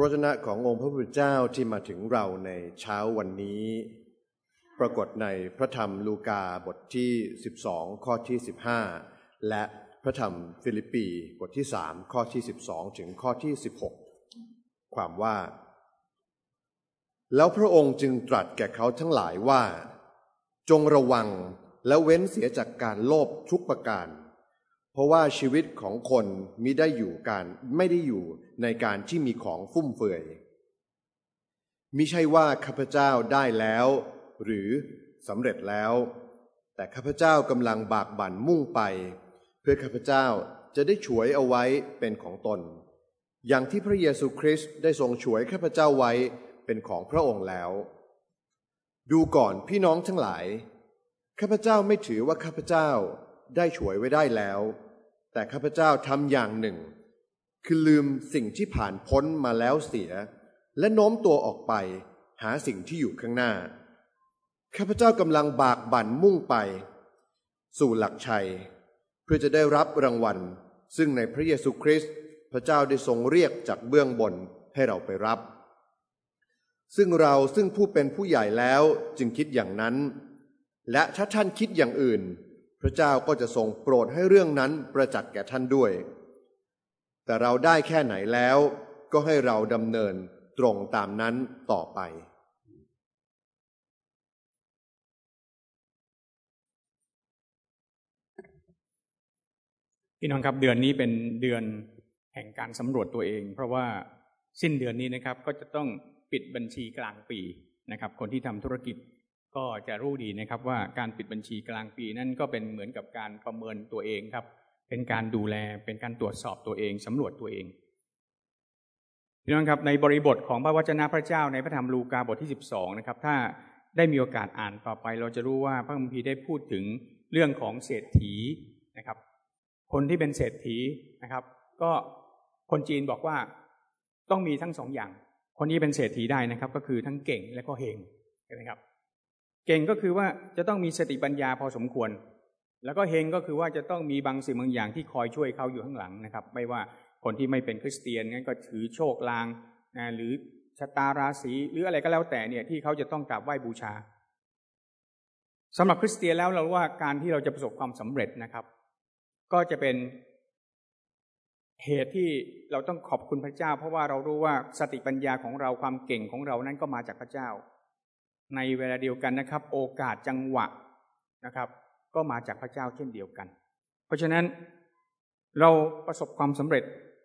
ระวจนะขององค์พระผู้เป็นเจ้าที่มาถึงเราในเช้าวันนี้ ปรากฏในพระธรรมลูกาบทที่ 12 ข้อที่ 15 และพระธรรมฟิลิปปีบทที่ 3 ข้อที่ 12 ถึงข้อที่ 16 ความว่า แล้วพระองค์จึงตรัสแก่เขาทั้งหลายว่า จงระวังและเว้นเสียจากการโลภทุกประการเราะว่าชีวิตของคนมิได้อยู่การไม่ได้อยู่ในการที่มีของฟุ่มเฟือยมิใช่ว่าข้าพเจ้าได้แล้ว หรือสำเร็จแล้ว แต่ข้าพเจ้ากำลังบากบั่นมุ่งไป เพื่อข้าพเจ้าจะได้ฉวยเอาไว้เป็นของตน อย่างที่พระเยซูคริสต์ได้ทรงฉวยข้าพเจ้าไว้เป็นของพระองค์แล้ว ดูก่อนพี่น้องทั้งหลาย ข้าพเจ้าไม่ถือว่าข้าพเจ้าได้ฉวยไว้ได้แล้ว แต่ข้าพเจ้าทำอย่างหนึ่ง คือลืมสิ่งที่ผ่านพ้นมาแล้วเสีย และโน้มตัวออกไป หาสิ่งที่อยู่ข้างหน้า ข้าพเจ้ากำลังบากบั่นมุ่งไป สู่หลักชัย เพื่อจะได้รับรางวัล ซึ่งในพระเยซูคริสต์พระเจ้าได้ทรงเรียกจากเบื้องบนให้เราไปรับ ซึ่งเราซึ่งผู้เป็นผู้ใหญ่แล้วจึงคิดอย่างนั้น และถ้าท่านคิดอย่างอื่น พระเจ้าก็จะทรงโปรดให้เรื่องนั้นประจักษ์แก่ท่านด้วย แต่เราได้แค่ไหนแล้ว ก็ให้เราดำเนินตรงตามนั้นต่อไป พี่น้องครับเดือนนี้เป็นเดือนแห่งการสำรวจตัวเอง เพราะว่าสิ้นเดือนนี้นะครับก็จะต้องปิดบัญชีกลางปีนะครับ คนที่ทำธุรกิจ ก็จะรู้ดีนะครับว่าการปิดบัญชีกลางปีนั่นก็เป็นเหมือนกับการประเมินตัวเองครับ เป็นการดูแลเป็นการตรวจสอบตัวเองสำรวจตัวเองพี่น้องครับในบริบทของพระวจนะพระเจ้าในพระธรรมลูกาบทที่ 12 นะครับ ถ้าได้มีโอกาสอ่านต่อไป เราจะรู้ว่าพระคัมภีร์ได้พูดถึงเรื่องของเศรษฐีนะครับ คนที่เป็นเศรษฐีนะครับ ก็คนจีนบอกว่าต้องมีทั้งสองอย่าง คนที่เป็นเศรษฐีได้นะครับ ก็คือทั้งเก่งและก็เฮงใช่ไหมครับ เก่งก็คือว่าจะต้องมีสติปัญญาพอสมควร แล้วก็เฮงก็คือว่าจะต้องมีบางสิ่งบางอย่างที่คอยช่วยเขาอยู่ข้างหลังนะครับ ไม่ว่าคนที่ไม่เป็นคริสเตียนงั้นก็ถือโชคลางนะหรือชะตาราศีหรืออะไรก็แล้วแต่เนี่ยที่เขาจะต้องกราบไหว้บูชาสำหรับคริสเตียนแล้วเราว่าการที่เราจะประสบความสำเร็จนะครับ ก็จะเป็นเหตุที่เราต้องขอบคุณพระเจ้า เพราะว่าเรารู้ว่าสติปัญญาของเราความเก่งของเรานั้นก็มาจากพระเจ้า ในเวลาเดียวกันนะครับ โอกาสจังหวะนะครับ ก็มาจากพระเจ้าเช่นเดียวกัน เพราะฉะนั้นเราประสบความสำเร็จ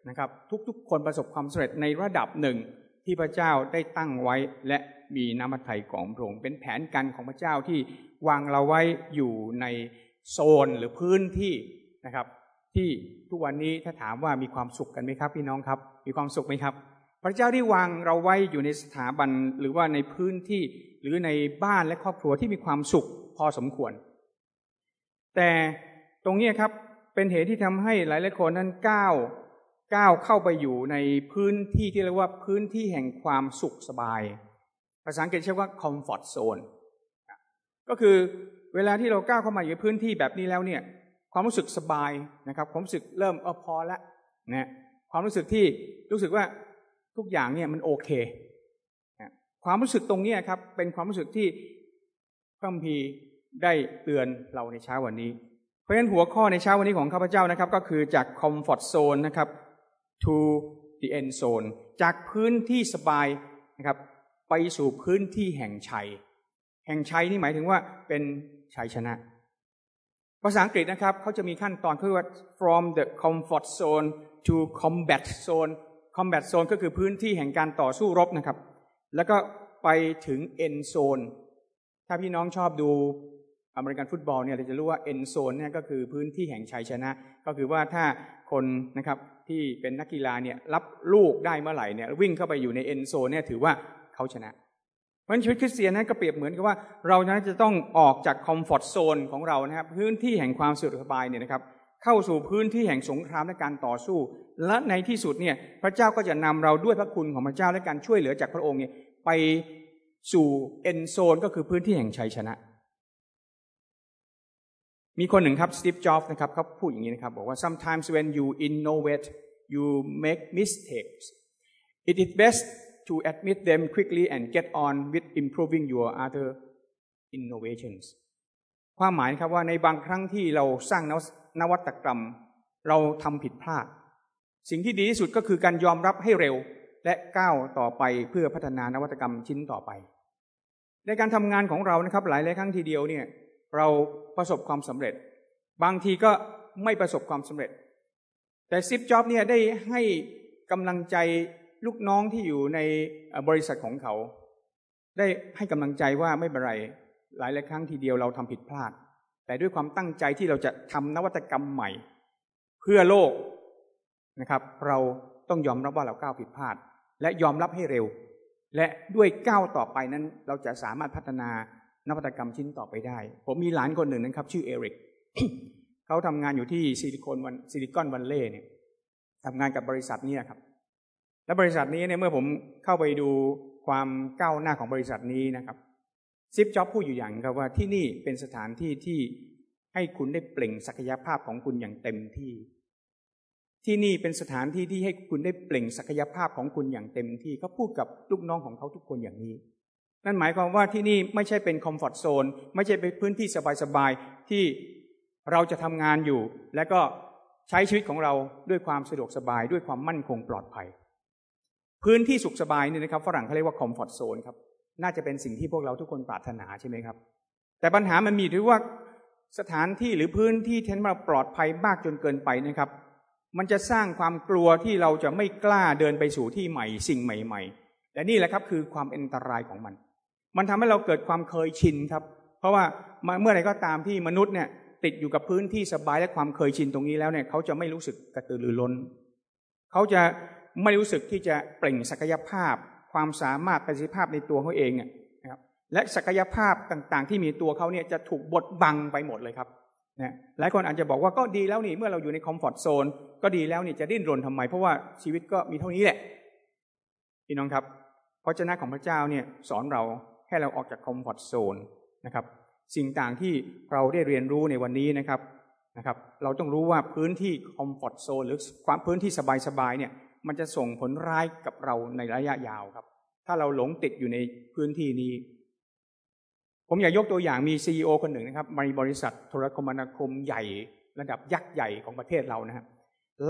นะครับ ทุกๆ คนประสบความสำเร็จในระดับหนึ่งที่พระเจ้าได้ตั้งไว้และมีน้ำมัทไทยของพระองค์เป็นแผนการของพระเจ้าที่วางเราไว้อยู่ในโซนหรือพื้นที่นะครับ ที่ทุกวันนี้ถ้าถามว่ามีความสุขกันไหมครับ พี่น้องครับ มีความสุขไหมครับ พระเจ้าที่วางเราไว้อยู่ในสถาบันหรือว่าในพื้นที่ หรือในบ้านและครอบครัวที่มีความสุขพอสมควร แต่ตรงนี้ครับเป็นเหตุที่ทำให้หลายหลายคนนั้นก้าวก้าวเข้าไปอยู่ในพื้นที่ที่เรียกว่าพื้นที่แห่งความสุขสบาย ภาษาอังกฤษเรียกว่า comfort zone ก็คือเวลาที่เราก้าวเข้ามาอยู่ในพื้นที่แบบนี้แล้วเนี่ย ความรู้สึกสบายนะครับ ความรู้สึกเริ่มเออพอล้วนะความรู้สึกที่รู้สึกว่าทุกอย่างเนี่ยมันโอเค ความรู้สึกตรงนี้ครับ เป็นความรู้สึกที่พระคัมภีได้เตือนเราในเช้าวันนี้ เพราะฉะนั้นหัวข้อในเช้าวันนี้ของข้าพเจ้านะครับ ก็คือจาก comfort zone นะครับ to the end zone จากพื้นที่สบายนะครับ ไปสู่พื้นที่แห่งชัย แห่งชัยนี่หมายถึงว่าเป็นชัยชนะภาษาอังกฤษนะครับเขาจะมีขั้นตอนคือว่า from the comfort zone to combat zone combat zone ก็คือพื้นที่แห่งการต่อสู้รบนะครับ แล้วก็ไปถึงเอ็นโซน ถ้าพี่น้องชอบดูอเมริกันฟุตบอลเนี่ยเราจะรู้ว่า end zone เนี่ยก็คือพื้นที่แห่งชัยชนะ ก็คือว่าถ้าคนนะครับที่เป็นนักกีฬาเนี่ยรับลูกได้เมื่อไหร่เนี่ยวิ่งเข้าไปอยู่ใน end zone เนี่ยถือว่าเขาชนะ เพราะชีวิตคริสเตียนนั้นก็เปรียบเหมือนกับว่าเรานั้นจะต้องออกจาก comfort zone ของเรานะครับพื้นที่แห่งความสุขสบายเนี่ยนะครับ เข้าสู่พื้นที่แห่งสงครามและการต่อสู้ และในที่สุดเนี่ยพระเจ้าก็จะนำเราด้วยพระคุณของพระเจ้าและการช่วยเหลือจากพระองค์เนี่ยไปสู่เอนโซนก็คือพื้นที่แห่งชัยชนะ มีคนหนึ่งครับสตีฟจ็อบส์นะครับเขาพูดอย่างนี้นะครับบอกว่า sometimes when you innovate you make mistakes it is best to admit them quickly and get on with improving your other innovations ความหมายครับว่าในบางครั้งที่เราสร้างนวั นวัตกรรม เราทำผิดพลาด สิ่งที่ดีที่สุดก็คือการยอมรับให้เร็ว และก้าวต่อไปเพื่อพัฒนานวัตกรรมชิ้นต่อไป ในการทำงานของเรานะครับ หลายหลายครั้งทีเดียวเนี่ย เราประสบความสำเร็จ บางทีก็ไม่ประสบความสำเร็จ แต่ซิปจ็อบเนี่ยได้ให้กำลังใจลูกน้องที่อยู่ในบริษัทของเขา ได้ให้กำลังใจว่าไม่เป็นไร หลายหลายครั้งทีเดียวเราทำผิดพลาด แต่ด้วยความตั้งใจที่เราจะทำนวัตกรรมใหม่ เพื่อโลกนะครับ เราต้องยอมรับว่าเราก้าวผิดพลาด และยอมรับให้เร็ว และด้วยก้าวต่อไปนั้น เราจะสามารถพัฒนานวัตกรรมชิ้นต่อไปได้ ผมมีหลานคนหนึ่งนะครับ ชื่อเอริกเขาทำงานอยู่ที่ Silicon Val- Silicon Valley เนี่ยทำงานกับบริษัทนี้ครับ และบริษัทนี้เนี่ยเมื่อผมเข้าไปดูความก้าวหน้าของบริษัทนี้นะครับ Steve Jobs พูดอยู่อย่างครับว่าที่นี่เป็นสถานที่ที่ให้คุณได้เปล่งศักยภาพของคุณอย่างเต็มที่ ที่นี่เป็นสถานที่ที่ให้คุณได้เปล่งศักยภาพของคุณอย่างเต็มที่เขาพูดกับลูกน้องของเขาทุกคนอย่างนี้ นั่นหมายความว่าที่นี่ไม่ใช่เป็นคอมฟอร์ทโซนไม่ใช่เป็นพื้นที่สบายๆที่เราจะทำงานอยู่ และก็ใช้ชีวิตของเราด้วยความสะดวกสบายด้วยความมั่นคงปลอดภัย พื้นที่สุขสบายนี่นะครับฝรั่งเขาเรียกว่าคอมฟอร์ทโซนครับ น่าจะเป็นสิ่งที่พวกเราทุกคนปรารถนาใช่ไหมครับ แต่ปัญหามันมีที่ว่าสถานที่หรือพื้นที่ที่มาปลอดภัยมากจนเกินไปนะครับ มันจะสร้างความกลัวที่เราจะไม่กล้าเดินไปสู่ที่ใหม่ สิ่งใหม่ ๆ และนี่แหละครับคือความอันตรายของมัน มันทำให้เราเกิดความเคยชินครับ เพราะว่าเมื่อไรก็ตามที่มนุษย์เนี่ยติดอยู่กับพื้นที่สบายและความเคยชินตรงนี้แล้วเนี่ยเขาจะไม่รู้สึกกระตือรือร้น เขาจะไม่รู้สึกที่จะเปล่งศักยภาพ ความสามารถประสิทธิภาพในตัวเขาเองเนี่ยนะครับและศักยภาพต่างๆ ที่มีตัวเขาเนี่ยจะถูกบดบังไปหมดเลยครับนะหลายคนอาจจะบอกว่าก็ดีแล้วนี่เมื่อเราอยู่ใน comfort zone ก็ดีแล้วนี่จะดิ้นรนทำไม เพราะว่าชีวิตก็มีเท่านี้แหละพี่น้องครับพระเจ้าของพระเจ้าเนี่ยสอนเราให้เราออกจาก comfort zone นะครับสิ่งต่างที่เราได้เรียนรู้ในวันนี้นะครับนะครับ เราต้องรู้ว่าพื้นที่คอมฟอร์ทโซนหรือความพื้นที่สบายๆเนี่ย มันจะส่งผลร้ายกับเราในระยะยาวครับ ถ้าเราหลงติดอยู่ในพื้นที่นี้ ผมอยากยกตัวอย่างมีซีอคนหนึ่งนะครับมีบริษัทโทรคมนาคมใหญ่ระดับยักษ์ใหญ่ของประเทศเรานะครับ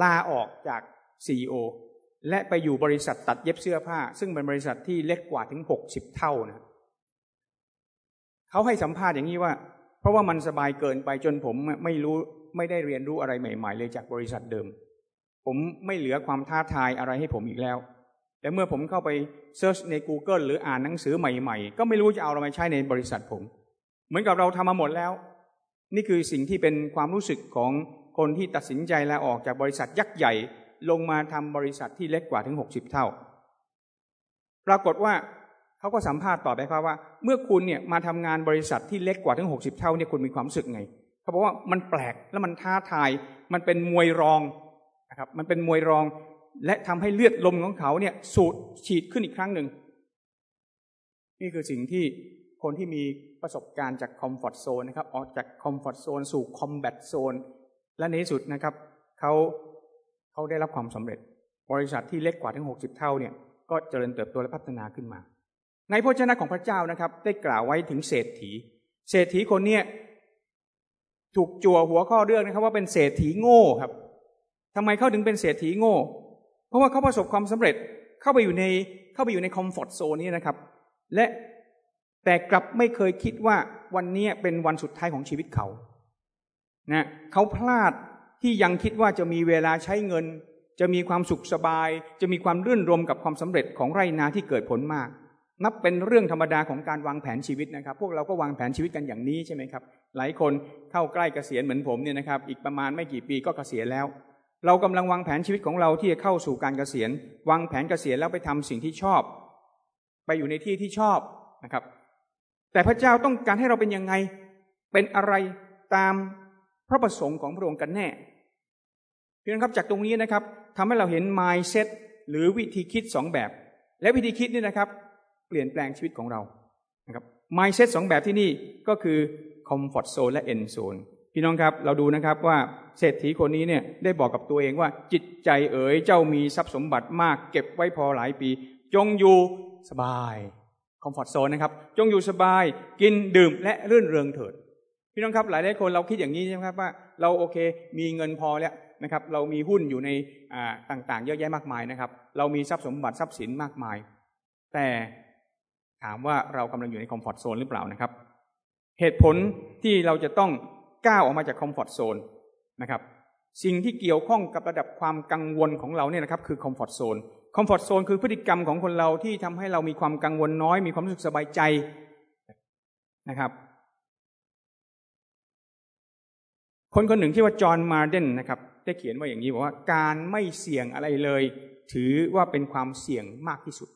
ลาออกจากซีอและไปอยู่บริษัทตัดเย็บเสื้อผ้า ซึ่งเป็นบริษัทที่เล็กกว่าถึงหกสิบเท่านะเขาให้สัมภาษณ์อย่างนี้ว่า เพราะว่ามันสบายเกินไปจนผมไม่รู้ไม่ได้เรียนรู้อะไรใหม่ ๆ เลยจากบริษัทเดิม ผมไม่เหลือความท้าทายอะไรให้ผมอีกแล้ว แต่เมื่อผมเข้าไปเซิร์ชใน Google หรืออ่านหนังสือใหม่ๆ ก็ไม่รู้จะเอาอะไรมาใช้ในบริษัทผม เหมือนกับเราทำมาหมดแล้ว นี่คือสิ่งที่เป็นความรู้สึกของคนที่ตัดสินใจลาออกจากบริษัทยักษ์ใหญ่ ลงมาทำบริษัทที่เล็กกว่าถึงหกสิบเท่า ปรากฏว่าเขาก็สัมภาษณ์ต่อไปครับว่า เมื่อคุณเนี่ยมาทำงานบริษัทที่เล็กกว่าถึงหกสิบเท่าเนี่ยคุณมีความรู้สึกไงเขาบอกว่ามันแปลกและมันท้าทาย มันเป็นมวยรอง นะครับมันเป็นมวยรองและทำให้เลือดลมของเขาเนี่ย สูบฉีดขึ้นอีกครั้งหนึ่ง นี่คือสิ่งที่คนที่มีประสบการณ์จาก comfort zone นะครับ ออกจาก comfort zone สู่ combat zone และในที่สุดนะครับเขาเขาได้รับความสำเร็จ บริษัทที่เล็กกว่าถึงหกสิบเท่าเนี่ย ก็เจริญเติบโตและพัฒนาขึ้นมา ในพระเจ้าของพระเจ้านะครับ ได้กล่าวไว้ถึงเศรษฐี เศรษฐีคนเนี้ยถูกจั่วหัวข้อเรื่องนะครับ ว่าเป็นเศรษฐีโง่ครับ ทำไมเขาถึงเป็นเศรษฐีโง่ เพราะว่าเขาประสบความสำเร็จเข้าไปอยู่ในเข้าไปอยู่ในคอมฟอร์ทโซนนี้นะครับ และแต่กลับไม่เคยคิดว่าวันนี้เป็นวันสุดท้ายของชีวิตเขานะเขาพลาดที่ยังคิดว่าจะมีเวลาใช้เงิน จะมีความสุขสบาย จะมีความรื่นรมกับความสำเร็จของไรนาที่เกิดผลมาก นับเป็นเรื่องธรรมดาของการวางแผนชีวิตนะครับ พวกเราก็วางแผนชีวิตกันอย่างนี้ใช่ไหมครับ หลายคนเข้าใกล้เกษียณเหมือนผมเนี่ยนะครับ อีกประมาณไม่กี่ปีก็เกษียณแล้ว เรากำลังวางแผนชีวิตของเราที่จะเข้าสู่การเกษียณ วางแผนเกษียณแล้วไปทำสิ่งที่ชอบ ไปอยู่ในที่ที่ชอบนะครับ แต่พระเจ้าต้องการให้เราเป็นยังไง เป็นอะไรตามพระประสงค์ของพระองค์กันแน่เพียงครับจากตรงนี้นะครับทำให้เราเห็น mindset หรือวิธีคิดสองแบบ และวิธีคิดนี่นะครับ เปลี่ยนแปลงชีวิตของเรานะครับ mindset สองแบบที่นี่ก็คือ comfort zone และ end zone พี่น้องครับเราดูนะครับว่าเศรษฐีคนนี้เนี่ยได้บอกกับตัวเองว่าจิตใจเอ๋ยเจ้ามีทรัพย์สมบัติมาก เก็บไว้พอหลายปี จงอยู่สบาย comfort zone นะครับ จงอยู่สบายกินดื่มและรื่นเริงเถิด พี่น้องครับหลายหลายคนเราคิดอย่างนี้ใช่ไหมครับว่าเราโอเค มีเงินพอแล้วนะครับ เรามีหุ้นอยู่ในต่างๆ เยอะแยะมากมายนะครับ เรามีทรัพย์สมบัติทรัพย์สินมากมาย แต่ถามว่าเรากำลังอยู่ใน comfort zone หรือเปล่านะครับ เหตุผลที่เราจะต้อง ก้าวออกมาจาก comfort zone นะครับสิ่งที่เกี่ยวข้องกับระดับความกังวลของเราเนี่ยนะครับคือ comfort zoneคอมฟอร์ทโซนคือพฤติกรรมของคนเราที่ทำให้เรามีความกังวลน้อย มีความรู้สึกสบายใจนะครับ คนคนหนึ่งที่ว่าจอห์นมาร์เดนนะครับได้เขียนว่าอย่างนี้บอกว่าการไม่เสี่ยงอะไรเลย ถือว่าเป็นความเสี่ยงมากที่สุด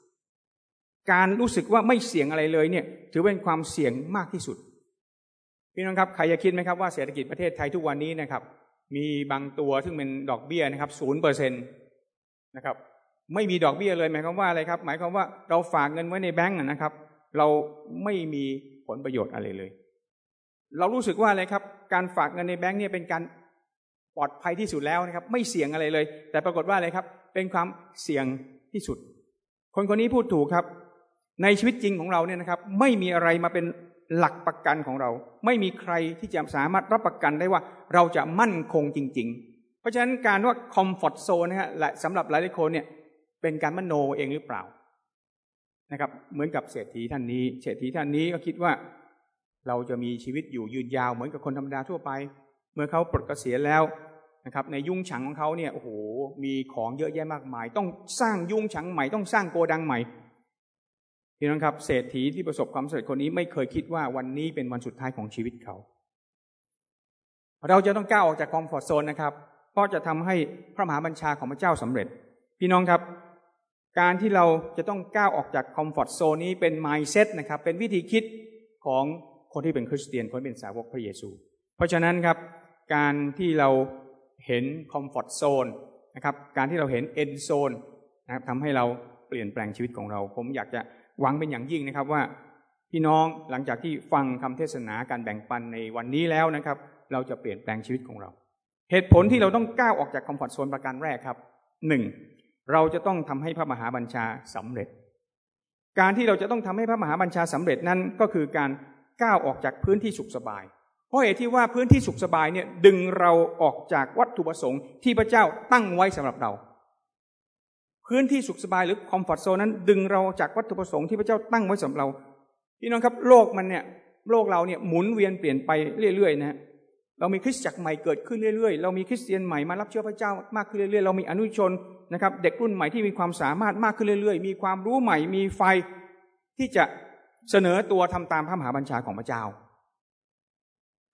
การรู้สึกว่าไม่เสี่ยงอะไรเลยเนี่ยถือเป็นความเสี่ยงมากที่สุด พี่น้องครับใครจะคิดไหมครับว่าเศรษฐกิจประเทศไทยทุกวันนี้นะครับ มีบางตัวซึ่งเป็นดอกเบี้ยนะครับศูนย์เปอร์เซ็นตนะครับ ไม่มีดอกเบี้ยเลยหมายความว่าอะไรครับ หมายความว่าเราฝากเงินไว้ในแบงก์นะครับ เราไม่มีผลประโยชน์อะไรเลย เรารู้สึกว่าอะไรครับ การฝากเงินในแบงก์เนี่ยเป็นการปลอดภัยที่สุดแล้วนะครับ ไม่เสี่ยงอะไรเลย แต่ปรากฏว่าอะไรครับ เป็นความเสี่ยงที่สุด คนคนนี้พูดถูกครับ ในชีวิตจริงของเราเนี่ยนะครับ ไม่มีอะไรมาเป็น หลักประกันของเรา ไม่มีใครที่จะสามารถรับประกันได้ว่าเราจะมั่นคงจริง ๆ เพราะฉะนั้นการว่าคอมฟอร์ทโซนนะฮะและสำหรับหลายๆคนเนี่ยเป็นการมโนเองหรือเปล่านะครับ เหมือนกับเศรษฐีท่านนี้ เศรษฐีท่านนี้ก็คิดว่า เราจะมีชีวิตอยู่ยืนยาวเหมือนกับคนธรรมดาทั่วไป เมื่อเขาปลดเกษียณแล้วนะครับ ในยุ่งฉังของเขาเนี่ยโอ้โหมีของเยอะแยะมากมาย ต้องสร้างยุ่งฉังใหม่ต้องสร้างโกดังใหม่ พี่น้องครับเศรษฐีที่ประสบความสำเร็จคนนี้ไม่เคยคิดว่าวันนี้เป็นวันสุดท้ายของชีวิตเขา เราจะต้องก้าวออกจาก comfort zone นะครับเพราะจะทำให้พระมหาบัญชาของพระเจ้าสำเร็จ พี่น้องครับ การที่เราจะต้องก้าวออกจาก comfort zone นี้เป็น mindset นะครับ เป็นวิธีคิดของคนที่เป็นคริสเตียนคนเป็นสาวกพระเยซู เพราะฉะนั้นครับ การที่เราเห็น comfort zone นะครับ การที่เราเห็น end zoneนะครับทำให้เราเปลี่ยนแปลงชีวิตของเรา ผมอยากจะ หวังเป็นอย่างยิ่งนะครับว่าพี่น้องหลังจากที่ฟังคำเทศนาการแบ่งปันในวันนี้แล้วนะครับ เราจะเปลี่ยนแปลงชีวิตของเรา เหตุผลที่เราต้องก้าวออกจากคอมฟอร์ทโซนประการแรกครับหนึ่งเราจะต้องทำให้พระมหาบัญชาสำเร็จ การที่เราจะต้องทำให้พระมหาบัญชาสำเร็จนั้นก็คือการก้าวออกจากพื้นที่สุขสบาย เพราะเหตุที่ว่าพื้นที่สุขสบายเนี่ยดึงเราออกจากวัตถุประสงค์ที่พระเจ้าตั้งไว้สำหรับเรา พื้นที่สุขสบายหรือคอมฟอร์ทโซนนั้น ดึงเราจากวัตถุประสงค์ที่พระเจ้าตั้งไว้สำหรับเรา พี่น้องครับโลกมันเนี่ยโลกเราเนี่ยหมุนเวียนเปลี่ยนไปเรื่อยๆนะเรามีคริสตจักรใหม่เกิดขึ้นเรื่อยๆ เรามีคริสเตียนใหม่มารับเชื่อพระเจ้ามากขึ้นเรื่อยๆ เรามีอนุชนนะครับเด็กรุ่นใหม่ที่มีความสามารถมากขึ้นเรื่อยๆ มีความรู้ใหม่มีไฟที่จะเสนอตัวทำตามพระมหาบัญชาของพระเจ้า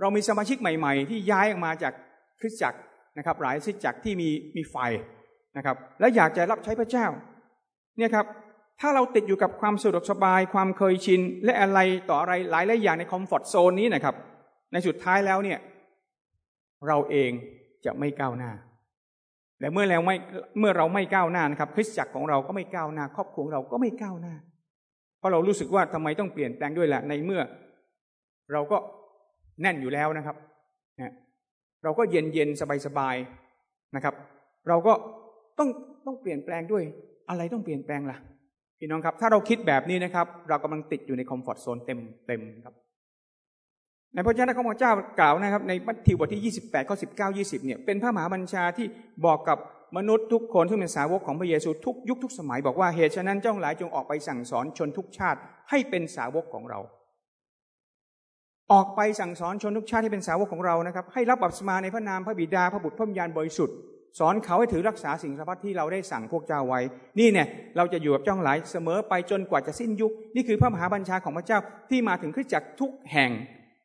เรามีสมาชิกใหม่ ๆ ที่ย้ายออกมาจากคริสตจักรนะครับหลายคริสตจักรที่มีมีไฟ นะครับ และอยากจะรับใช้พระเจ้า เนี่ยครับ ถ้าเราติดอยู่กับความสะดวกสบาย ความเคยชิน และอะไรต่ออะไรหลายหลายอย่างในคอมฟอร์ทโซนนี้นะครับ ในสุดท้ายแล้วเนี่ย เราเองจะไม่ก้าวหน้าแต่เมื่อแล้วไม่เมื่อเราไม่ก้าวหน้านะครับ คริสตจักรของเราก็ไม่ก้าวหน้า ครอบครัวเราก็ไม่ก้าวหน้า เพราะเรารู้สึกว่าทำไมต้องเปลี่ยนแปลงด้วยแหละในเมื่อ เราก็แน่นอยู่แล้วนะครับเราก็เย็นเย็นสบายสบายนะครับ เราก็ ต้องต้องเปลี่ยนแปลงด้วย อะไรต้องเปลี่ยนแปลงล่ะพี่น้องครับ ถ้าเราคิดแบบนี้นะครับ เรากำลังติดอยู่ในคอมฟอร์ทโซนเต็มเต็มครับในพระเจ้าของพระเจ้ากล่าวนะครับ ในมัทธิวบทที่ 28ข้อ19 20เนี่ยเป็นพระมหาบัญชาที่บอกกับมนุษย์ทุกคนที่เป็นสาวกของพระเยซูทุกยุคทุกสมัยบอกว่าเหตุฉะนั้นเจ้าหลายจงออกไปสั่งสอนชนทุกชาติให้เป็นสาวกของเรา ออกไปสั่งสอนชนทุกชาติให้เป็นสาวกของเรานะครับ ให้รับบัพติศมาในพระนามพระบิดาพระบุตรพระวิญญาณบริสุทธิ์ สอนเขาให้ถือรักษาสิ่งสารพัดที่เราได้สั่งพวกเจ้าไว้ นี่เนี่ยเราจะอยู่กับเจ้าหลายเสมอไปจนกว่าจะสิ้นยุค นี่คือพระมหาบัญชาของพระเจ้าที่มาถึงขึ้นจากทุกแห่ง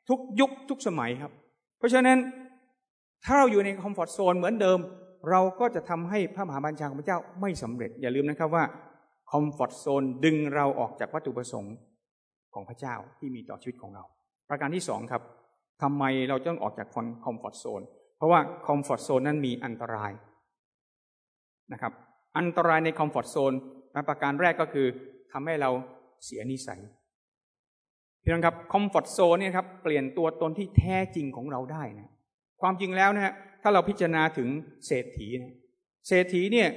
ทุกยุคทุกสมัยครับ เพราะฉะนั้นถ้าเราอยู่ในคอมฟอร์ทโซนเหมือนเดิม เราก็จะทำให้พระมหาบัญชาของพระเจ้าไม่สำเร็จ อย่าลืมนะครับว่าcomfort zone ดึงเราออกจากวัตถุประสงค์ของพระเจ้าที่มีต่อชีวิตของเรา ประการที่สองครับทำไมเราต้องออกจาก comfort zone เพราะว่า comfort zone นั้นมีอันตรายนะครับ อันตรายใน comfort zone ประการแรกก็คือทำให้เราเสียนิสัยพี่น้องครับ comfort zone เนี่ยครับเปลี่ยนตัวตนที่แท้จริงของเราได้นะความจริงแล้วนะฮะถ้าเราพิจารณาถึงเศรษฐีนะเศรษฐีเนี่ย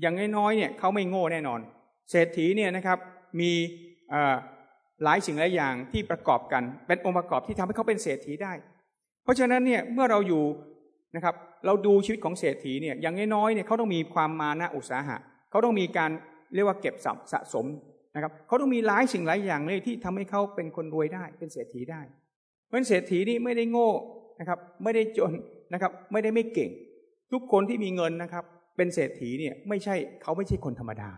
อย่างน้อยๆเนี่ยเขาไม่โง่แน่นอน เศรษฐีเนี่ยนะครับมีหลายสิ่งหลายอย่างที่ประกอบกัน เป็นองค์ประกอบที่ทำให้เขาเป็นเศรษฐีได้ ราะฉะนั้นเนี่ยเมื่อเราอยู่นะครับ เราดูชีวิตของเศรษฐีเนี่ยอย่างน้อยๆเนี่ยเขาต้องมีความมานะอุตสาหะเขาต้องมีการเรียกว่าเก็บสะสมนะครับเขาต้องมีหลายสิ่งหลายอย่างเลยที่ทำให้เขาเป็นคนรวยได้ เป็นเศรษฐีได้เพราะเศรษฐีนี่ไม่ได้โง่นะครับ ไม่ได้จนนะครับ ไม่ได้ไม่เก่ง ทุกคนที่มีเงินนะครับ เป็นเศรษฐีเนี่ยไม่ใช่เขาไม่ใช่คนธรรมดา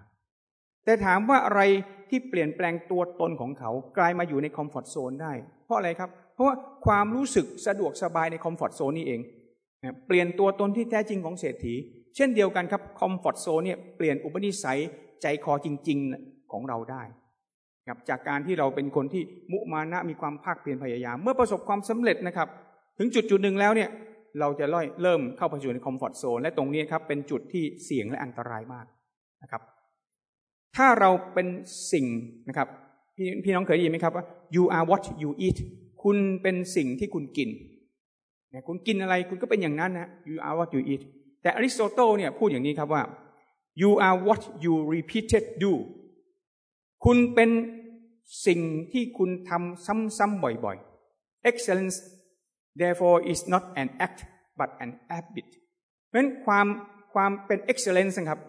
แต่ถามว่าอะไรที่เปลี่ยนแปลงตัวตนของเขา กลายมาอยู่ใน comfort zone ได้ เพราะอะไรครับ เพราะว่าความรู้สึกสะดวกสบายใน comfort zone นี่เองเปลี่ยนตัวตนที่แท้จริงของเศรษฐี เช่นเดียวกันครับ comfort zone เนี่ยเปลี่ยนอุปนิสัยใจคอจริง ๆของเราได้ครับจากการที่เราเป็นคนที่มุมานะมีความภาคเพียรพยายาม เมื่อประสบความสำเร็จนะครับ ถึงจุดจุดหนึ่งแล้วเนี่ยเราจะค่อยเริ่มเข้าไปสู่ใน comfort zone และตรงนี้ครับเป็นจุดที่เสี่ยงและอันตรายมากนะครับ ถ้าเราเป็นสิ่งนะครับ พี่พี่น้องเคยได้ยินไหมครับว่า you are what you eat คุณเป็นสิ่งที่คุณกินเนี่ยคุณกินอะไรคุณก็เป็นอย่างนั้นนะ you are what you eat แต่อริสโตเติลเนี่ยพูดอย่างนี้ครับว่า you are what you repeated do คุณเป็นสิ่งที่คุณทำซ้ำๆบ่อยๆ excellence therefore is not an act but an habit เพราะฉะนั้นความความเป็น excellence ครับ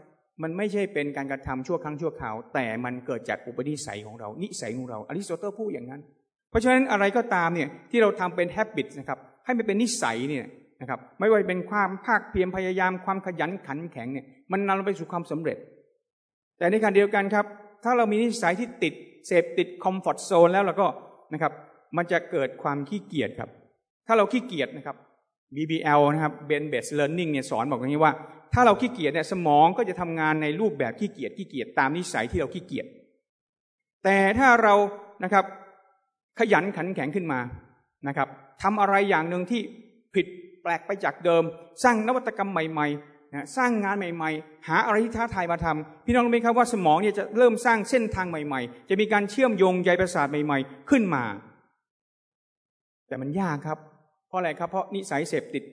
มันไม่ใช่เป็นการกระทำชั่วครั้งชั่วคราว แต่มันเกิดจากอุปนิสัยของเรา นิสัยของเรา อริสโตเติลพูดอย่างนั้น เพราะฉะนั้นอะไรก็ตามเนี่ยที่เราทำเป็น habit นะครับให้มันเป็นนิสัยเนี่ยนะครับไม่ว่าเป็นความภาคเพียรพยายามความขยันขันแข็งเนี่ยมันนำเราไปสู่ความสำเร็จ แต่ในขณะเดียวกันครับ ถ้าเรามีนิสัยที่ติดเสพติดคอมฟอร์ทโซนแล้วเราก็นะครับมันจะเกิดความขี้เกียจครับ ถ้าเราขี้เกียจนะครับ BBL นะครับ Ben Based Learning เนี่ยสอนบอกอย่างนี้ว่า ถ้าเราขี้เกียจเนี่ยสมองก็จะทำงานในรูปแบบขี้เกียจขี้เกียจตามนิสัยที่เราขี้เกียจแต่ถ้าเรานะครับ ขยันขันแข็งขึ้นมานะครับทำอะไรอย่างหนึ่งที่ผิดแปลกไปจากเดิม สร้างนวัตกรรมใหม่ๆนะสร้างงานใหม่ ๆ หาอะไรที่ท้าทายมาทำพี่น้องรู้ไหมครับว่าสมองเนี่ยจะเริ่มสร้างเส้นทางใหม่ ๆ จะมีการเชื่อมโยงใยประสาทใหม่ ๆ ขึ้นมา แต่มันยากครับ เพราะอะไรครับเพราะนิสัยเสพติด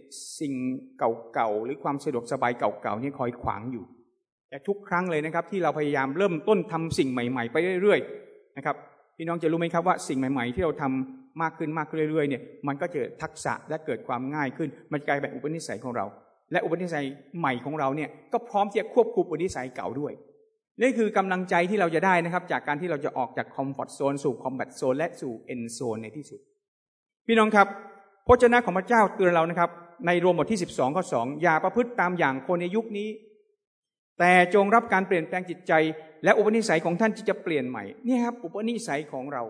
สิ่งเก่าๆหรือความสะดวกสบายเก่าๆนี่คอยขวางอยู่ แต่ทุกครั้งเลยนะครับ ที่เราพยายามเริ่มต้นทำสิ่งใหม่ ๆ ไปเรื่อยๆนะครับ พี่น้องจะรู้ไหมครับว่าสิ่งใหม่ ๆ ที่เราทำมากขึ้นมากขึ้นเรื่อยๆเนี่ยมันก็จะทักษะและเกิดความง่ายขึ้น มันกลายเป็นอุปนิสัยของเรา และอุปนิสัยใหม่ของเราเนี่ยก็พร้อมที่จะควบคุมอุปนิสัยเก่าด้วยนี่คือกำลังใจที่เราจะได้นะครับ จากการที่เราจะออกจากคอมฟอร์ทโซนสู่คอมแบทโซนและสู่เอนโซนในที่สุด พี่น้องครับพระเจ้าของพระเจ้าเตือนเรานะครับ ในรวมบทที่สิบสองข้อสองอย่าประพฤติตามอย่างคนในยุคนี้ แต่จงรับการเปลี่ยนแปลงจิตใจ และอุปนิสัยของท่านที่จะเปลี่ยนใหม่นี่ครับอุปนิสัยของเรา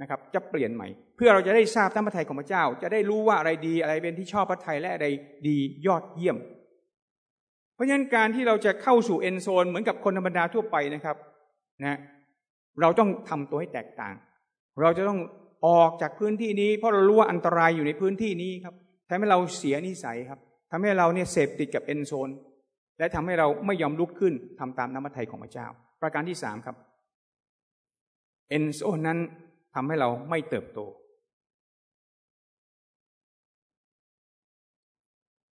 นะครับจะเปลี่ยนใหม่ เพื่อเราจะได้ทราบทั้งพระทัยของพระเจ้า จะได้รู้ว่าอะไรดีอะไรเป็นที่ชอบพระทัยและอะไรดียอดเยี่ยม เพราะฉะนั้นการที่เราจะเข้าสู่เอนโซนเหมือนกับคนธรรมดาทั่วไปนะครับนะเราต้องทำตัวให้แตกต่าง เราจะต้องออกจากพื้นที่นี้ เพราะเรารู้ว่าอันตรายอยู่ในพื้นที่นี้ครับทำให้เราเสียนิสัยครับทำให้เราเนี่ยเสพติดกับ end zone และทำให้เราไม่ยอมลุกขึ้นทำตามน้ำพระทัยของพระเจ้า ประการที่สามครับ end zone นั้นทำให้เราไม่เติบโต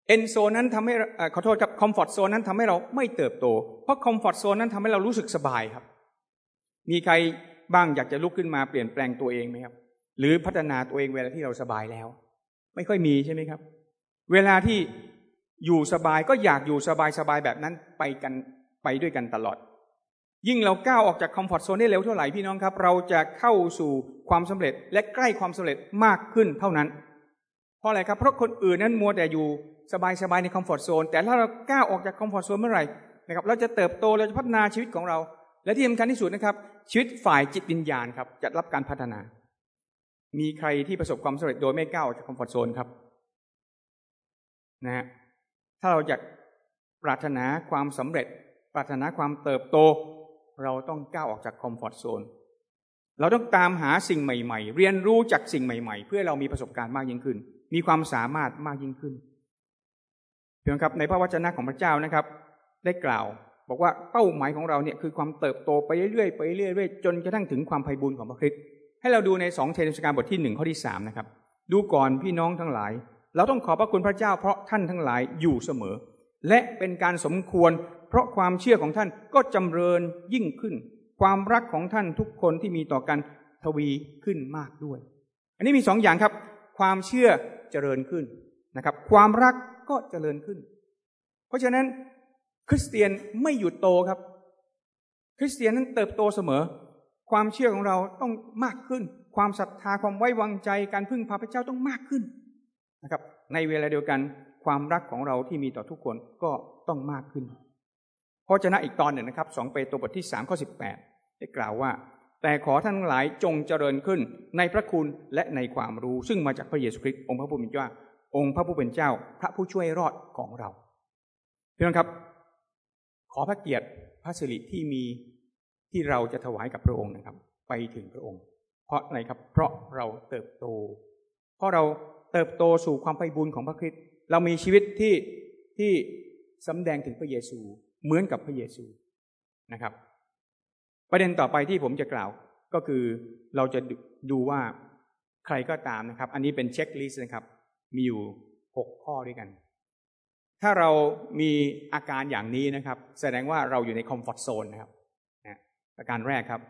end zone นั้นทำให้ขอโทษครับ comfort zone นั้นทำให้เราไม่เติบโต เพราะ comfort zone นั้นทำให้เรารู้สึกสบายครับ มีใครบ้างอยากจะลุกขึ้นมาเปลี่ยนแปลงตัวเองไหมครับ หรือพัฒนาตัวเองเวลาที่เราสบายแล้ว ไม่ค่อยมีใช่ไหมครับ เวลาที่ อยู่สบายก็อยากอยู่สบายสบายแบบนั้นไปกันไปด้วยกันตลอด ยิ่งเราก้าวออกจาก comfort zone ได้เร็วเท่าไหร่พี่น้องครับ เราจะเข้าสู่ความสำเร็จและใกล้ความสำเร็จมากขึ้นเท่านั้น เพราะอะไรครับเพราะคนอื่นนั้นมัวแต่อยู่สบายสบายใน comfort zone แต่ถ้าเราก้าวออกจาก comfort zone เมื่อไหร่นะครับเราจะเติบโตเราจะพัฒนาชีวิตของเรา และที่สำคัญที่สุดนะครับ ชีวิตฝ่ายจิตวิญญาณครับจะรับการพัฒนา มีใครที่ประสบความสำเร็จโดยไม่ก้าวออกจาก comfort zone ครับนะฮะ ถ้าเราอยากปรารถนาความสำเร็จ ปรารถนาความเติบโต เราต้องก้าวออกจาก comfort zone เราต้องตามหาสิ่งใหม่ ๆ เรียนรู้จากสิ่งใหม่ ๆ เพื่อเรามีประสบการณ์มากยิ่งขึ้น มีความสามารถมากยิ่งขึ้นพี่น้องครับในพระวจนะของพระเจ้านะครับ ได้กล่าว บอกว่าเป้าหมายของเราเนี่ยคือความเติบโตไปเรื่อยๆไปเรื่อยๆจนกระทั่งถึงความไพ่บุญของพระคริสต์ให้เราดูในสองเทนสการบทที่หนึ่งข้อที่สามนะครับ ดูก่อนพี่น้องทั้งหลาย เราต้องขอบพระคุณพระเจ้าเพราะท่านทั้งหลายอยู่เสมอ และเป็นการสมควร เพราะความเชื่อของท่านก็จำเริญยิ่งขึ้น ความรักของท่านทุกคนที่มีต่อกันทวีขึ้นมากด้วย อันนี้มีสองอย่างครับ ความเชื่อเจริญขึ้นนะครับ ความรักก็เจริญขึ้น เพราะฉะนั้นคริสเตียนไม่หยุดโตครับ คริสเตียนนั้นเติบโตเสมอ ความเชื่อของเราต้องมากขึ้น ความศรัทธาความไว้วางใจการพึ่งพาพระเจ้าต้องมากขึ้น นะครับ ในเวลาเดียวกันความรักของเราที่มีต่อทุกคนก็ต้องมากขึ้นเพราะฉะนั้นอีกตอนหนึ่งนะครับสองเปโตรบทที่สามข้อสิบแปดได้กล่าวว่า แต่ขอท่านหลายจงเจริญขึ้นในพระคุณและในความรู้ซึ่งมาจากพระเยซูคริสต์องค์พระผู้เป็นเจ้าองค์พระผู้เป็นเจ้า พระผู้ช่วยรอดของเราพี่น้องครับ ขอพระเกียรติพระสิริที่มีที่เราจะถวายกับพระองค์นะครับ ไปถึงพระองค์ เพราะอะไรครับ เพราะเราเติบโต เพราะเรา เติบโตสู่ความไปบุญของพระคริสต์เรามีชีวิตที่ที่สำแดงถึงพระเยซูเหมือนกับพระเยซูนะครับ ประเด็นต่อไปที่ผมจะกล่าวก็คือเราจะดูว่าใครก็ตามนะครับ อันนี้เป็นเช็คลิสต์นะครับ มีอยู่หกข้อด้วยกัน ถ้าเรามีอาการอย่างนี้นะครับ แสดงว่าเราอยู่ในคอมฟอร์ทโซนนะครับนะประการแรกครับ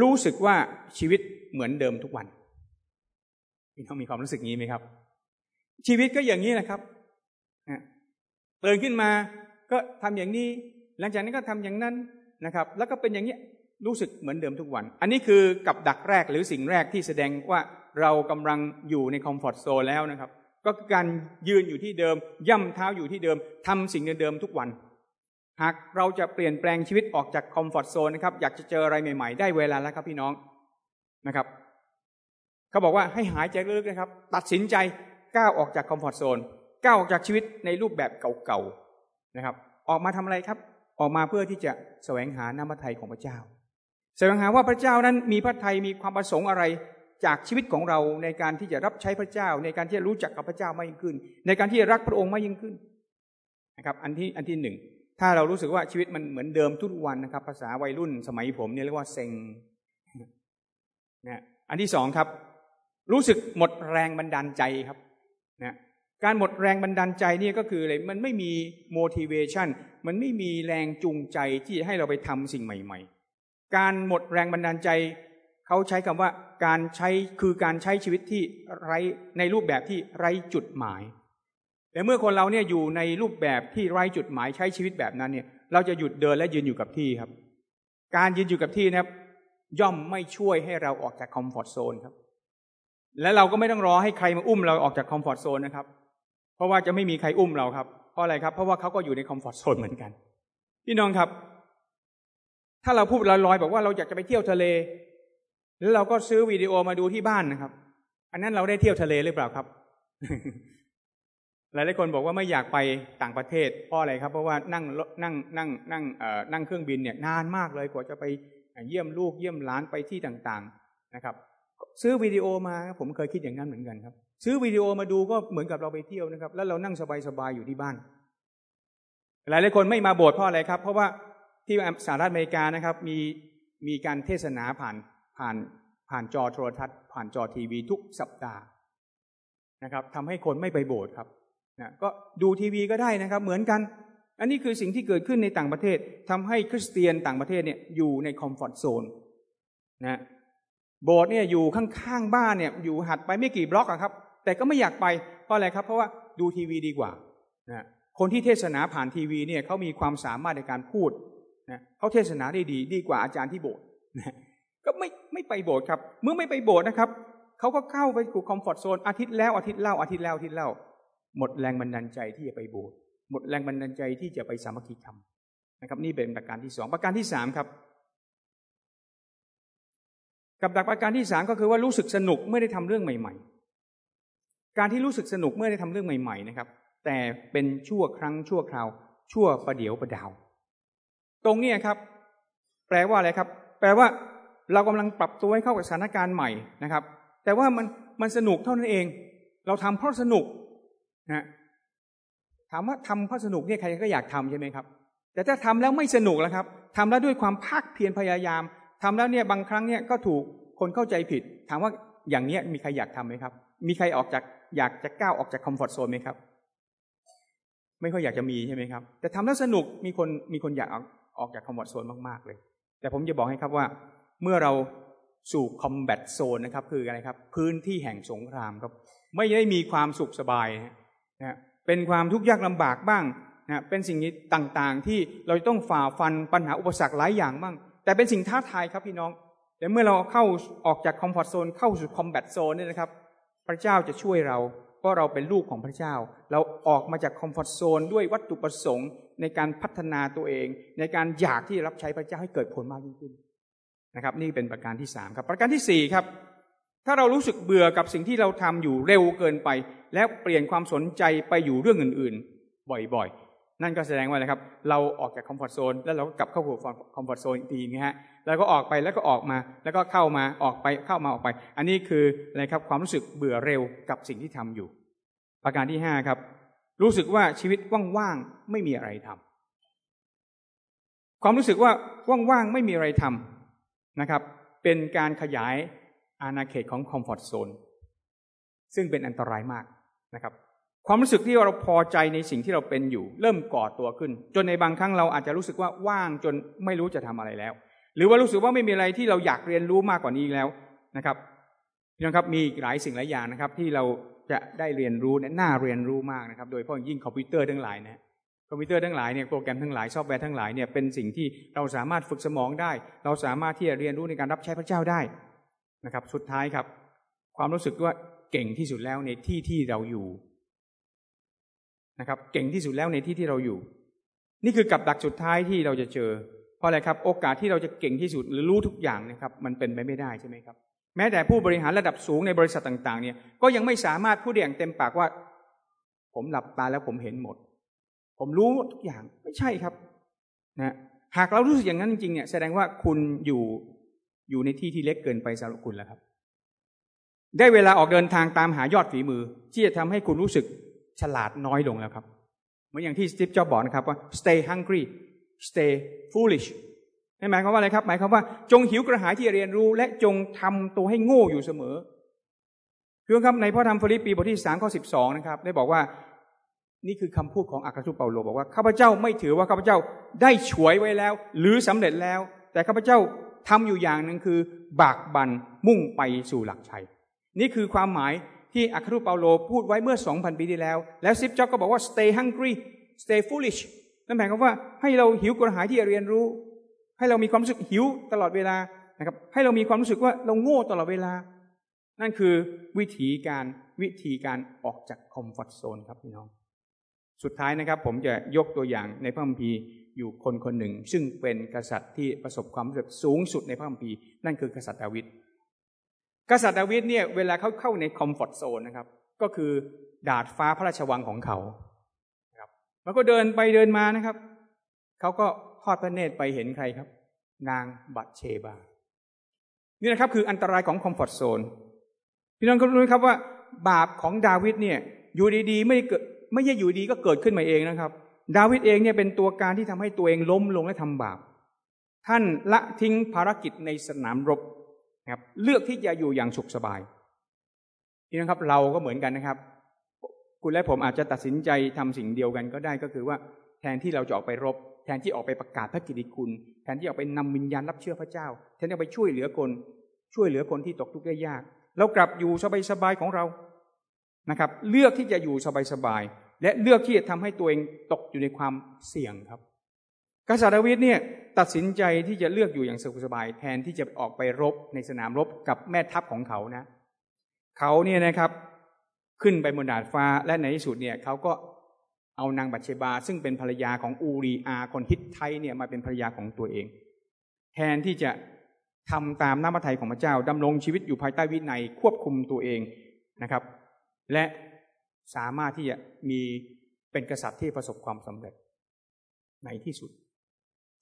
รู้สึกว่าชีวิต เหมือนเดิมทุกวันพี่น้องมีความรู้สึกงี้ไหมครับ ชีวิตก็อย่างนี้แหละครับตื่นขึ้นมาก็ทำอย่างนี้ หลังจากนั้นก็ทำอย่างนั้นนะครับ แล้วก็เป็นอย่างนี้รู้สึกเหมือนเดิมทุกวัน อันนี้คือกับดักแรกหรือสิ่งแรกที่แสดงว่าเรากำลังอยู่ใน comfort zone แล้วนะครับ ก็คือการยืนอยู่ที่เดิม ย่ำเท้าอยู่ที่เดิมทำสิ่งเดิมๆทุกวัน หากเราจะเปลี่ยนแปลงชีวิตออกจาก comfort zone นะครับ อยากจะเจออะไรใหม่ๆ ได้เวลาแล้วครับพี่น้อง นะครับเขาบอกว่าให้หายใจลึกๆนะครับ ตัดสินใจก้าวออกจากคอมฟอร์ทโซนก้าวออกจากชีวิตในรูปแบบเก่าๆนะครับ ออกมาทำอะไรครับ ออกมาเพื่อที่จะแสวงหาน้ำพระทัยของพระเจ้า แสวงหาว่าพระเจ้านั้นมีพระทัยมีความประสงค์อะไรจากชีวิตของเราในการที่จะรับใช้พระเจ้า ในการที่จะรู้จักกับพระเจ้ามากยิ่งขึ้น ในการที่จะรักพระองค์มากยิ่งขึ้นนะครับ อันที่อันที่หนึ่งถ้าเรารู้สึกว่าชีวิตมันเหมือนเดิมทุกวันนะครับ ภาษาวัยรุ่นสมัยผมเนี่ยเรียกว่าเซ็ง นะอันที่สองครับ รู้สึกหมดแรงบันดาลใจครับนะการหมดแรงบันดาลใจนี่ก็คืออะไรมันไม่มี motivation มันไม่มีแรงจูงใจที่ให้เราไปทำสิ่งใหม่ ๆ การหมดแรงบันดาลใจ เขาใช้คำว่าการใช้คือการใช้ชีวิตที่ไร้ในรูปแบบที่ไร้จุดหมายแต่เมื่อคนเราเนี่ยอยู่ในรูปแบบที่ไร้จุดหมายใช้ชีวิตแบบนั้นเนี่ย เราจะหยุดเดินและยืนอยู่กับที่ครับ การยืนอยู่กับที่นะครับ ย่อมไม่ช่วยให้เราออกจาก comfort zone ครับ และเราก็ไม่ต้องรอให้ใครมาอุ้มเราออกจาก comfort zone นะครับ เพราะว่าจะไม่มีใครอุ้มเราครับ เพราะอะไรครับ เพราะว่าเขาก็อยู่ใน comfort zone เหมือนกัน พี่น้องครับ ถ้าเราพูดลอยๆบอกว่าเราอยากจะไปเที่ยวทะเล แล้วเราก็ซื้อวิดีโอมาดูที่บ้านนะครับ อันนั้นเราได้เที่ยวทะเลหรือเปล่าครับ หลายหลายคนบอกว่าไม่อยากไปต่างประเทศเพราะอะไรครับ เพราะว่านั่งนั่งนั่งนั่งนั่งเครื่องบินเนี่ยนานมากเลยกว่าจะไป เยี่ยมลูกเยี่ยมหลานไปที่ต่างๆนะครับ ซื้อวิดีโอมาผมเคยคิดอย่างนั้นเหมือนกันครับ ซื้อวิดีโอมาดูก็เหมือนกับเราไปเที่ยวนะครับ แล้วเรานั่งสบายๆอยู่ที่บ้าน หลายหลายคนไม่มาโบสถ์เพราะอะไรครับ เพราะว่าที่สหรัฐอเมริกานะครับ มีมีการเทศนาผ่านผ่านผ่านจอโทรทัศน์ ผ่านจอทีวีทุกสัปดาห์นะครับทำให้คนไม่ไปโบสถ์ครับนะก็ดูทีวีก็ได้นะครับ เหมือนกัน อันนี้คือสิ่งที่เกิดขึ้นในต่างประเทศทำให้คริสเตียนต่างประเทศเนี่ยอยู่ในคอมฟอร์ทโซนนะโบสถ์เนี่ยอยู่ข้างๆบ้านเนี่ยอยู่หัดไปไม่กี่บล็อกอะครับ แต่ก็ไม่อยากไปเพราะอะไรครับ เพราะว่าดูทีวีดีกว่านะคนที่เทศนาผ่านทีวีเนี่ยเขามีความสามารถในการพูดนะเขาเทศนาได้ดีดีกว่าอาจารย์ที่โบสถ์นะก็ไม่ไม่ไปโบสถ์ครับ เมื่อไม่ไปโบสถ์นะครับเขาก็เข้าไปสู่คอมฟอร์ทโซนอาทิตย์แล้วอาทิตย์เล่าอาทิตย์แล้วอาทิตย์เล่า หมดแรงบันดาลใจที่จะไปโบสถ์ หมดแรงบันดาลใจที่จะไปสามัคคีธรรมนะครับ นี่เป็นประการที่สองประการที่สามครับ กับดักประการที่สามก็คือว่ารู้สึกสนุกไม่ได้ทำเรื่องใหม่ ๆ การที่รู้สึกสนุกเมื่อได้ทำเรื่องใหม่ ๆ นะครับ แต่เป็นชั่วครั้งชั่วคราว ชั่วประเดี๋ยวประดาว ตรงนี้ครับ แปลว่าอะไรครับ แปลว่าเรากำลังปรับตัวให้เข้ากับสถานการณ์ใหม่นะครับ แต่ว่ามันมันสนุกเท่านั้นเอง เราทำเพราะสนุกนะ ถามว่าทำเพราะสนุกเนี่ยใครก็อยากทำใช่ไหมครับ แต่ถ้าทำแล้วไม่สนุกแล้วครับทำแล้วด้วยความภาคเพียรพยายามทำแล้วเนี่ยบางครั้งเนี่ยก็ถูกคนเข้าใจผิด ถามว่าอย่างเนี้ยมีใครอยากทำไหมครับ มีใครออกจากอยากจะก้าวออกจากคอมฟอร์ทโซนไหมครับ ไม่ค่อยอยากจะมีใช่ไหมครับ แต่ทำแล้วสนุกมีคนมีคนอยากออกออกจาก comfort zone มากๆเลย แต่ผมจะบอกให้ครับว่าเมื่อเราสู่ combat zone นะครับ คืออะไรครับ พื้นที่แห่งสงครามครับ ไม่ได้มีความสุขสบายนะ เป็นความทุกข์ยากลำบากบ้างนะเป็นสิ่งต่างๆ ที่เราจะต้องฝ่าฟันปัญหาอุปสรรคหลายอย่างบ้าง แต่เป็นสิ่งท้าทายครับพี่น้องแต่เมื่อเราเข้าออกจาก comfort zone เข้าสู่ combat zone นี่นะครับ พระเจ้าจะช่วยเราเพราะเราเป็นลูกของพระเจ้า เราออกมาจาก comfort zone ด้วยวัตถุประสงค์ ในการพัฒนาตัวเอง ในการอยากที่จะรับใช้พระเจ้าให้เกิดผลมากยิ่งขึ้นนะครับ นี่เป็นประการที่สามครับ ประการที่สี่ครับ ถ้าเรารู้สึกเบื่อกับสิ่งที่เราทำอยู่เร็วเกินไป แล้วเปลี่ยนความสนใจไปอยู่เรื่องอื่น ๆ บ่อยๆ นั่นก็แสดงว่าอะไรครับ เราออกจาก comfort zone แล้วเราก็กลับเข้าสู่ comfort zone อีกทีนะฮะแล้วก็ออกไปแล้วก็ออกมา แล้วก็เข้ามาออกไปเข้ามาออกไป อันนี้คืออะไรครับความรู้สึกเบื่อเร็วกับสิ่งที่ทำอยู่ ประการที่ห้าครับ รู้สึกว่าชีวิตว่างๆไม่มีอะไรทำความรู้สึกว่าว่างๆไม่มีอะไรทำนะครับ เป็นการขยาย อาณาเขตของคอมฟอร์ทโซนซึ่งเป็นอันตรายมากนะครับ ความรู้สึกที่เราพอใจในสิ่งที่เราเป็นอยู่ เริ่มก่อตัวขึ้น จนในบางครั้งเราอาจจะรู้สึกว่าว่างจนไม่รู้จะทำอะไรแล้ว หรือว่ารู้สึกว่าไม่มีอะไรที่เราอยากเรียนรู้มากกว่านี้แล้วนะครับพี่น้องครับมีหลายสิ่งหลายอย่างนะครับ ที่เราจะได้เรียนรู้น่าเรียนรู้มากนะครับ โดยเฉพาะยิ่งคอมพิวเตอร์ทั้งหลายนะคอมพิวเตอร์ทั้งหลายเนี่ยโปรแกรมทั้งหลายซอฟต์แวร์ทั้งหลายเนี่ยเป็นสิ่งที่เราสามารถฝึกสมองได้ เราสามารถที่จะเรียนรู้ในการรับใช้พระเจ้าได้ นะครับ สุดท้ายครับ ความรู้สึกว่าเก่งที่สุดแล้วในที่ที่เราอยู่นะครับ เก่งที่สุดแล้วในที่ที่เราอยู่ นี่คือกับดักสุดท้ายที่เราจะเจอ เพราะอะไรครับ โอกาสที่เราจะเก่งที่สุดหรือรู้ทุกอย่างนะครับ มันเป็นไปไม่ได้ใช่ไหมครับ แม้แต่ผู้บริหารระดับสูงในบริษัทต่างๆ เนี่ยก็ยังไม่สามารถพูดอย่างเต็มปากว่า ผมหลับตาแล้วผมเห็นหมด ผมรู้ทุกอย่างไม่ใช่ครับนะหากเรารู้สึกอย่างนั้นจริงๆเนี่ยแสดงว่าคุณอยู่ อยู่ในที่ที่เล็กเกินไปสำหรับคุณแล้วครับ ได้เวลาออกเดินทางตามหายอดฝีมือ ที่จะทำให้คุณรู้สึกฉลาดน้อยลงแล้วครับ เหมือนอย่างที่สตีฟจ็อบบอกนะครับว่า stay hungry stay foolish หมายความว่าอะไรครับ หมายความว่าจงหิวกระหายที่จะเรียนรู้ และจงทำตัวให้โง่อยู่เสมอพี่น้องครับในพระธรรมฟิลิปปีบทที่สามข้อสิบสองนะครับ ได้บอกว่านี่คือคำพูดของอัครทูตเปาโลบอกว่าข้าพเจ้าไม่ถือว่าข้าพเจ้าได้ฉวยไว้แล้ว หรือสำเร็จแล้ว แต่ข้าพเจ้า ทำอยู่อย่างหนึ่งคือบากบันมุ่งไปสู่หลักชัย นี่คือความหมายที่อัครทูตเปาโลพูดไว้เมื่อสองพันปีที่แล้ว แล้วซิปจ็อกก็บอกว่า stay hungry stay foolish นั่นหมายความว่าให้เราหิวกระหายที่จะเรียนรู้ ให้เรามีความรู้สึกหิวตลอดเวลานะครับ ให้เรามีความรู้สึกว่าเราโง่ตลอดเวลา นั่นคือวิธีการวิธีการออกจากคอมฟอร์ทโซนครับพี่น้อง สุดท้ายนะครับ ผมจะยกตัวอย่างในพระคัมภีร์ อยู่คนคนหนึ่ง ซึ่งเป็นกษัตริย์ที่ประสบความสำเร็จสูงสุดในพระคัมภีร์นั่นคือกษัตริย์ดาวิดกษัตริย์ดาวิดเนี่ยเวลาเขาเข้าใน comfort zone นะครับ ก็คือดาดฟ้าพระราชวังของเขาแล้วก็เดินไปเดินมานะครับ เขาก็ทอดพระเนตรไปเห็นใครครับ นางบัตเชบา นี่นะครับคืออันตรายของ comfort zone พี่น้องก็รู้ครับว่า บาปของดาวิดเนี่ย อยู่ดีๆ ไม่เกิดไม่ใช่อยู่ดีก็เกิดขึ้นมาเองนะครับ ดาวิดเองเนี่ยเป็นตัวการที่ทำให้ตัวเองล้มลงและทำบาป ท่านละทิ้งภารกิจในสนามรบครับเลือกที่จะอยู่อย่างสุขสบายพี่น้องครับเราก็เหมือนกันนะครับ คุณและผมอาจจะตัดสินใจทำสิ่งเดียวกันก็ได้ก็คือว่าแทนที่เราจะออกไปรบ แทนที่ออกไปประกาศพระกิติคุณ แทนที่ออกไปนำวิญญาณรับเชื่อพระเจ้า แทนที่ไปช่วยเหลือคนช่วยเหลือคนที่ตกทุกข์ได้ยาก เรากลับอยู่สบายๆของเรานะครับ เลือกที่จะอยู่สบายๆ และเลือกที่จะทำให้ตัวเองตกอยู่ในความเสี่ยงครับ กษัตริย์ดาวิดเนี่ยตัดสินใจที่จะเลือกอยู่อย่างสบายแทนที่จะออกไปรบในสนามรบกับแม่ทัพของเขานะ เขาเนี่ยนะครับขึ้นไปบนดาดฟ้าและในที่สุดเนี่ยเขาก็เอานางบัตเชบา ซึ่งเป็นภรรยาของอูรีอาคนฮิตไทเนี่ยมาเป็นภรรยาของตัวเอง แทนที่จะทำตามน้ำพระทัยของพระเจ้าดำรงชีวิตอยู่ภายใต้วินัยควบคุมตัวเองนะครับ และ สามารถที่จะมีเป็นกษัตริย์ที่ประสบความสำเร็จในที่สุด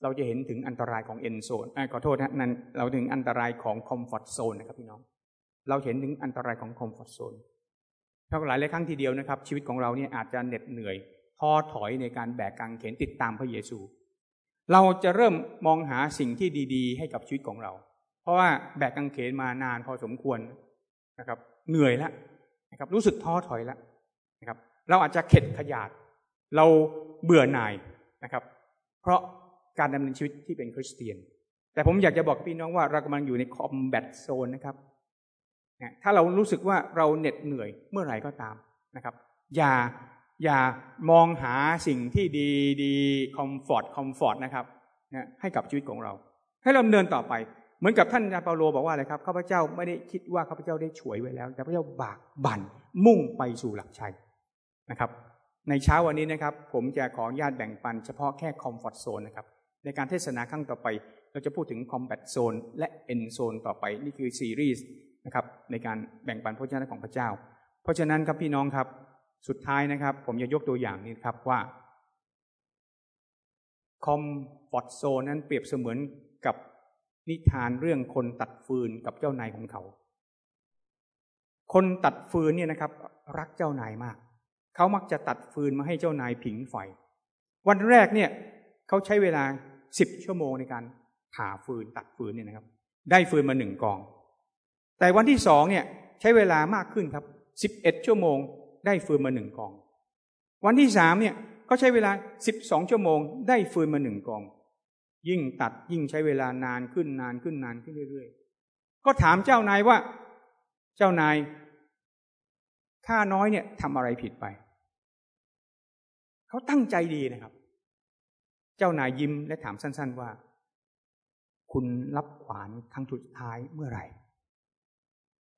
เราจะเห็นถึงอันตรายของ end zone ขอโทษนะนั้นเราถึงอันตรายของ comfort zone นะครับพี่น้อง เราเห็นถึงอันตรายของ comfort zone เท่าหลายหลายครั้งทีเดียวนะครับ ชีวิตของเราเนี่ยอาจจะเหน็ดเหนื่อยท้อถอยในการแบกกางเขนติดตามพระเยซู เราจะเริ่มมองหาสิ่งที่ดี ๆ ให้กับชีวิตของเรา เพราะว่าแบกกางเขนมานานพอสมควรนะครับ เหนื่อยแล้วนะครับ รู้สึกท้อถอยแล้ว นะครับ เราอาจจะเข็ดขยาด เราเบื่อหน่ายนะครับ เพราะการดำเนินชีวิตที่เป็นคริสเตียน แต่ผมอยากจะบอกพี่น้องว่าเรากำลังอยู่ในคอมแบทโซนนะครับถ้าเรารู้สึกว่าเราเหน็ดเหนื่อยเมื่อไหร่ก็ตามนะครับ อย่าอย่ามองหาสิ่งที่ดีดี comfort comfort นะครับนะให้กับชีวิตของเรา ให้เราเดินต่อไป เหมือนกับท่านอาจารย์เปาโลบอกว่าอะไรครับข้าพเจ้าไม่ได้คิดว่าข้าพเจ้าได้ฉวยไว้แล้ว แต่ข้าพเจ้าบากบั่นมุ่งไปสู่หลักชัย นะครับ ในเช้าวันนี้นะครับ ผมจะขออนุญาตแบ่งปันเฉพาะแค่ comfort zone นะครับ ในการเทศนาครั้งต่อไป เราจะพูดถึง combat zone และ end zone ต่อไป นี่คือซีรีส์นะครับในการแบ่งปันพระเจ้าของพระเจ้า เพราะฉะนั้นครับพี่น้องครับ สุดท้ายนะครับ ผมจะยกตัวอย่างนี้ครับว่าคอมฟอร์ตโซนนั้นเปรียบเสมือนกับนิทานเรื่องคนตัดฟืนกับเจ้านายของเขา คนตัดฟืนเนี่ยนะครับ รักเจ้านายมาก เขามักจะตัดฟืนมาให้เจ้านายผิงไฟ วันแรกเนี่ยเขาใช้เวลาสิบชั่วโมงในการผ่าฟืนตัดฟืนเนี่ยนะครับ ได้ฟืนมาหนึ่งกอง แต่วันที่สองเนี่ยใช้เวลามากขึ้นครับสิบเอ็ดชั่วโมง ได้ฟืนมาหนึ่งกอง วันที่สามเนี่ยก็ใช้เวลาสิบสองชั่วโมง ได้ฟืนมาหนึ่งกอง ยิ่งตัดยิ่งใช้เวลานานขึ้นนานขึ้นนานขึ้นเรื่อยๆ ก็ถามเจ้านายว่า เจ้านายข้าน้อยเนี่ยทำอะไรผิดไป เขาตั้งใจดีนะครับ เจ้านายยิ้มและถามสั้น ๆว่า คุณรับขวานครั้งสุดท้ายเมื่อไหร่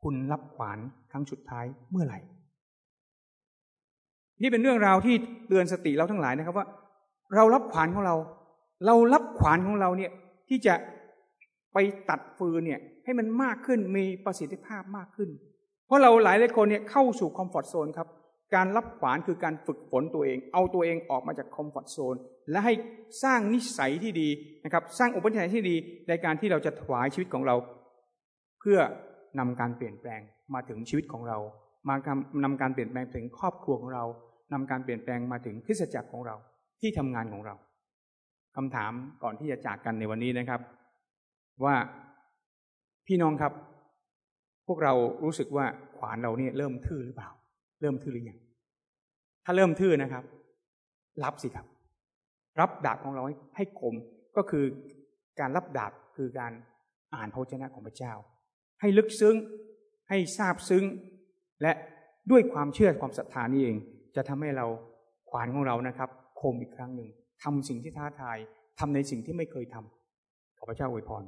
คุณรับขวานครั้งสุดท้ายเมื่อไหร่ นี่เป็นเรื่องราวที่เตือนสติเราทั้งหลายนะครับว่า เรารับขวานของเรา เรารับขวานของเราเนี่ยที่จะไปตัดฟืนเนี่ยให้มันมากขึ้นมีประสิทธิภาพมากขึ้น เพราะเราหลายหลายคนเนี่ยเข้าสู่คอมฟอร์ทโซนครับ การรับขวานคือการฝึกฝนตัวเอง เอาตัวเองออกมาจากคอมฟอร์ทโซน และให้สร้างนิสัยที่ดีนะครับ สร้างอุปนิสัยที่ดีในการที่เราจะถวายชีวิตของเรา เพื่อนำการเปลี่ยนแปลงมาถึงชีวิตของเรา มานำการเปลี่ยนแปลงถึงครอบครัวของเรานำการเปลี่ยนแปลงมาถึงคริสตจักรของเรา ที่ทำงานของเราคำถามก่อนที่จะจากกันในวันนี้นะครับ ว่าพี่น้องครับ พวกเรารู้สึกว่าขวานเราเนี่ยเริ่มทื่อหรือเปล่า เริ่มทื่อหรือยังถ้าเริ่มทื่อนะครับ รับสิครับ รับดาบของเราให้คมก็คือการรับดาบคือการอ่านพระเจ้าของพระเจ้า ให้ลึกซึ้งให้ทราบซึ้ง และด้วยความเชื่อความศรัทธานี่เอง จะทำให้เราขวานของเรานะครับคมอีกครั้งหนึ่งทำสิ่งที่ท้าทายทำในสิ่งที่ไม่เคยทำขอพระเจ้าอวยพร